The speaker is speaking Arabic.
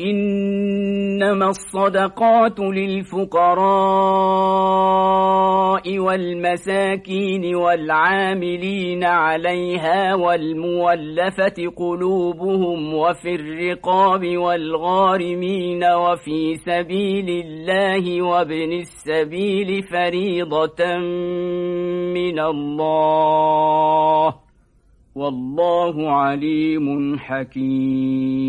إنما الصدقات للفقراء والمساكين والعاملين عليها والمولفة قلوبهم وفي الرقاب والغارمين وفي سبيل الله وابن السبيل فريضة من الله. والله عليم حكيم.